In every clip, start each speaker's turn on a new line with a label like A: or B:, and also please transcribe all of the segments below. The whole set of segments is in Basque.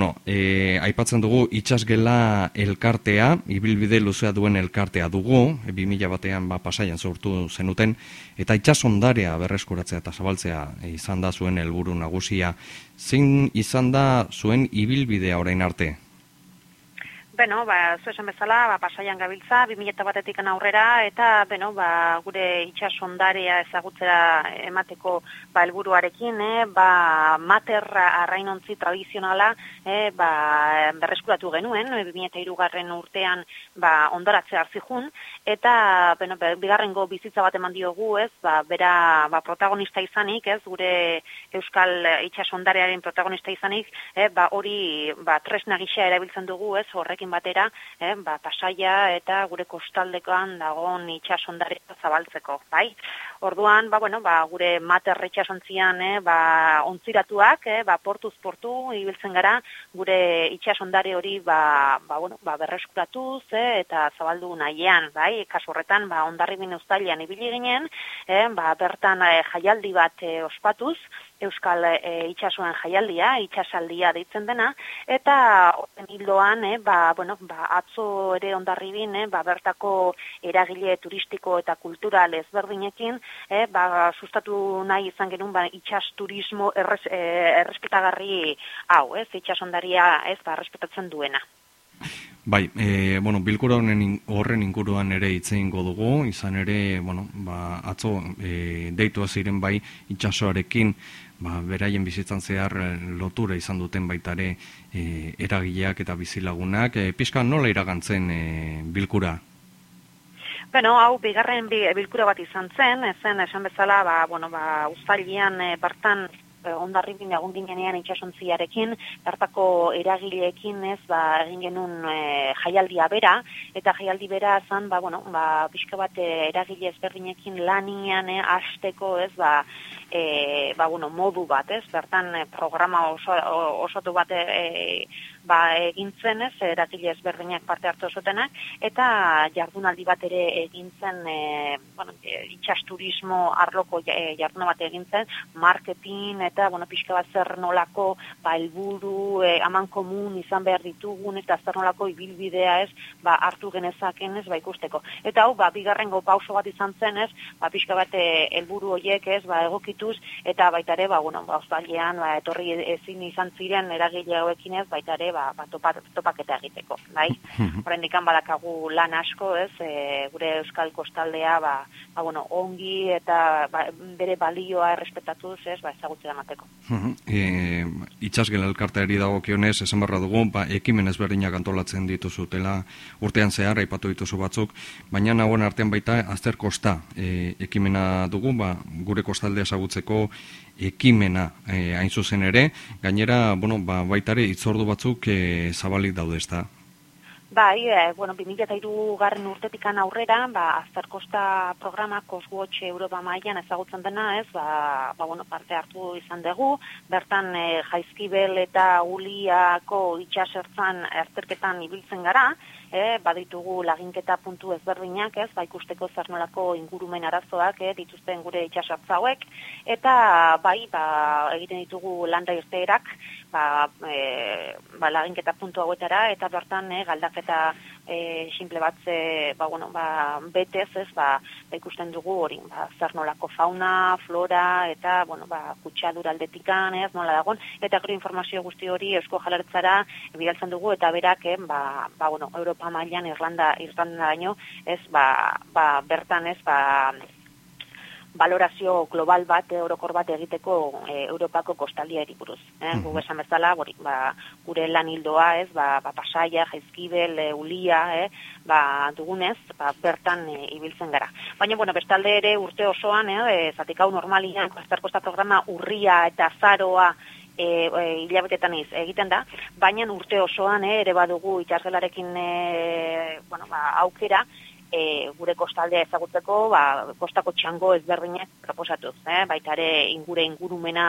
A: No, e, aipatzen dugu itxasgela elkartea, ibilbide luzea duen elkartea dugu, e, 2000 batean ba, pasaian sortu zenuten, eta itxasondarea berreskuratzea eta zabaltzea izan da zuen helburu nagusia. Zein izan da zuen ibilbidea orain arte?
B: Beno, ba, zu esan bezala, ba, pasaian gabiltza, 2000 batetik aurrera, eta, beno, ba, gure itxasondarea ezagutzera emateko, ba, elburuarekin, eh, ba, mater arrainontzi tradizionala, eh, ba, berreskuratu genuen, 2000 garren urtean, ba, ondoratze hartzihun, eta, beno, bigarrengo bizitza bat eman diogu, ez, ba, bera, ba, protagonista izanik, ez, gure euskal itxasondarearen protagonista izanik, eh, ba, hori, ba, tresna gisa erabiltzen dugu, ez, horrekin batera, eh, ba, pasaia eta gure kostaldekoan dagoen itxasondarea zabaltzeko, bai? Orduan, ba, bueno, ba, gure mater itxasontzian, eh, ba, ontziratuak, eh, ba, portuz portu, ibiltzen gara, gure itxasondare hori, ba, ba, bueno, ba, berreskuratuz, eh, eta zabaldu nahian, bai? Kasu horretan, ba, ondarri bine ibili ginen, eh, ba, bertan eh, jaialdi bat eh, ospatuz, Euskal e, itxasuen jaialdia, itxasaldia deitzen dena, eta horren hildoan, e, ba, bueno, ba, atzo ere ondarribin, e, ba, bertako eragile turistiko eta kultural ezberdinekin, e, ba, sustatu nahi izan genuen ba, itxas turismo erres, errespetagarri hau, ez, itxasondaria ez, ba, errespetatzen duena.
A: Bai, e, bueno, bilkura honen horren inguruan ere itzein dugu, izan ere, bueno, ba, atzo e, deitu ziren bai itxasoarekin, ba, beraien bizitzan zehar e, lotura izan duten baitare e, eragileak eta bizilagunak. E, pixka nola iragantzen e, bilkura?
B: Beno, hau, bigarren bilkura bat izan zen, ezen esan bezala, ba, bueno, ba, ustalian e, bartan Eh, ondarribin egun ginenean itxasontziarekin, hartako eragileekin ez, ba, egin genuen e, jaialdia bera, eta jaialdi bera zan, ba, bueno, ba, pixka bat eh, eragile ezberdinekin lanian, e, azteko, ez, ba, e, ba, bueno, modu bat, ez, bertan programa oso, osotu bat e, ba, egintzen ez, erakile ezberdinak parte hartu zutenak, eta jardunaldi bat ere egintzen, e, bueno, e, itxas turismo arloko e, jarduna bat egintzen, marketing eta, bueno, pixka bat zer nolako, ba, elburu, e, aman komun izan behar ditugun, eta zer nolako ibilbidea ez, ba, hartu genezaken ez, ba, ikusteko. Eta hau, ba, bigarrengo pauso bat izan zen ez, ba, pixka bat e, helburu horiek ez, ba, egokituz, eta baitare, ba, bueno, ba, ba, etorri ezin izan ziren eragile hauekin ez, ba, ba topak, topaketa egiteko, bai? Mhm. Horren dikan badakagu lan asko, ez, e, gure euskal kostaldea, ba, ba, bueno, ongi eta ba, bere balioa errespetatuz, ez, ba, ezagutzea mateko.
A: Mhm. E, itxasgela elkarteari dago kionez, esan barra dugu, ba, ekimen ezberdinak antolatzen dituzutela, urtean zehar, aipatu dituzu batzuk, baina nagoen artean baita, azter kosta e, ekimena dugu, ba, gure kostaldea ezagutzeko ekimena e, hain zuzen ere, gainera, bueno, ba, baitare itzordu batzuk e, zabalik daude ezta.
B: Bai, e, bueno, 2003 garren urtetikan aurrera, ba, Azterkosta programa Coswatch Europa mailan ezagutzen dena, ez, ba, ba, bueno, parte hartu izan dugu, bertan e, jaizkibel eta uliako itxasertzan azterketan ibiltzen gara, e, baditugu laginketa puntu ezberdinak, ez, ba, ikusteko zer nolako ingurumen arazoak, e, dituzten gure itxasartza hauek, eta bai, ba, egiten ditugu landa irteerak, ba, e, ba, laginketa puntu hauetara, eta bertan, e, galdaketa e, simple bat ze, ba, bueno, ba, betez, ez, ba, ba, ikusten dugu hori, ba, zer nolako fauna, flora, eta, bueno, ba, kutsadura aldetikan, ez, nola dagoen, eta gero informazio guzti hori eusko jalartzara bidaltzen dugu, eta berak, eh, ba, ba, bueno, Europa mailan Irlanda, Irlanda daño, ez, ba, ba, bertan, ez, ba, valorazio global bat, orokor bat egiteko e, Europako kostaldia buruz. Eh? Mm -hmm. esan bezala, guri, ba, gure lan hildoa, ez, ba, ba pasaia, jaizkibel, e, ulia, eh? ba, dugunez, ba, bertan e, ibiltzen gara. Baina, bueno, bestalde ere urte osoan, eh? e, zatik hau normalian, kosta programa urria eta zaroa, e, e, hilabetetan iz, egiten da, baina urte osoan eh, ere badugu itxasgelarekin e, bueno, ba, aukera, e, gure kostaldea ezagutzeko, ba, kostako txango ezberdinak proposatuz, eh? baita ere ingure ingurumena,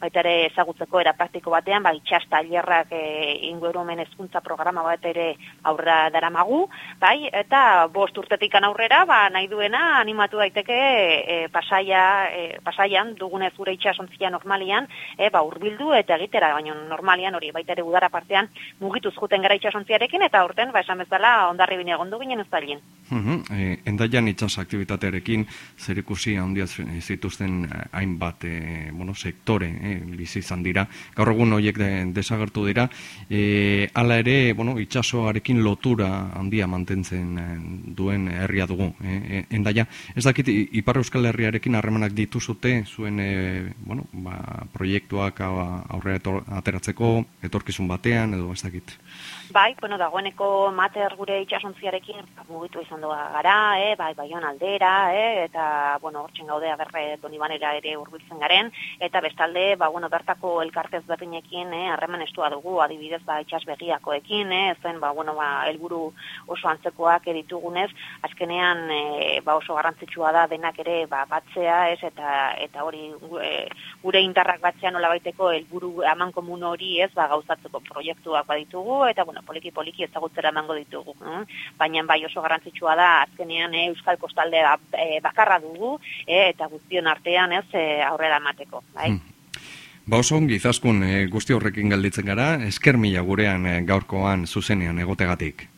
B: baita ere ezagutzeko era praktiko batean, ba, itxas tailerrak e, ingurumen ezkuntza programa bat ere aurra daramagu, bai, eta bost urtetik aurrera, ba, nahi duena animatu daiteke e, pasaia, e, pasaian, dugunez gure itxasontzia normalian, e, ba, urbildu eta egitera, baina normalian hori, baita ere udara partean, mugituz juten gara itxasontziarekin, eta urten, ba, esan bezala, ondarri bine egondu ginen ez dalien.
A: Mm e, endaian itxas aktivitatearekin zer ikusi handia zituzten eh, hainbat e, bueno, sektore e, bizi izan dira. Gaur egun horiek de, desagertu dira. E, hala ere, bueno, itxasoarekin lotura handia mantentzen duen herria dugu. E, endaia, ez dakit, Ipar Euskal Herriarekin harremanak dituzute zuen e, bueno, ba, proiektuak aurrera ateratzeko, etorkizun batean, edo ez dakit.
B: Bai, bueno, dagoeneko mater gure itxasontziarekin mugitu izan doa gara, eh, bai, bai aldera, eh, eta, bueno, hortzen gaude agerre donibanera ere urbiltzen garen, eta bestalde, ba, bueno, bertako elkartez berdinekin, eh, harreman estua dugu, adibidez, ba, itxas begiakoekin, eh, zen, ba, bueno, ba, elburu oso antzekoak editugunez, azkenean, eh, ba, oso garrantzitsua da denak ere, ba, batzea, ez, eta, eta hori, gure indarrak batzea nola baiteko, elburu aman komun hori, ez, ba, gauzatzeko proiektuak baditugu, eta, bueno, poliki poliki ezagutzera emango ditugu. Eh? Baina bai oso garrantzitsua da azkenean eh, Euskal Kostalde eh, bakarra dugu eh, eta guztion artean ez eh, aurrera emateko. Bai? Hmm.
A: Ba oso ongi zaskun eh, guzti horrekin galditzen gara, esker mila gurean eh, gaurkoan zuzenean egotegatik.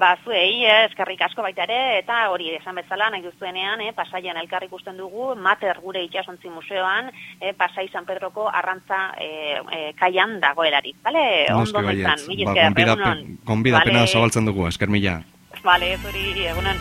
B: Ba, zuei, eh, eskerrik asko baita ere, eta hori esan bezala, nahi duzuenean, eh, pasaian elkarri ikusten dugu, mater gure itxasontzi museoan, eh, pasai San Pedroko arrantza eh, eh, kaian dagoelari. Bale, ondo
A: izan, mila ba, esker, egunon. Konbidapena vale. zabaltzen dugu, esker mila.
B: Bale, zuri, egunon.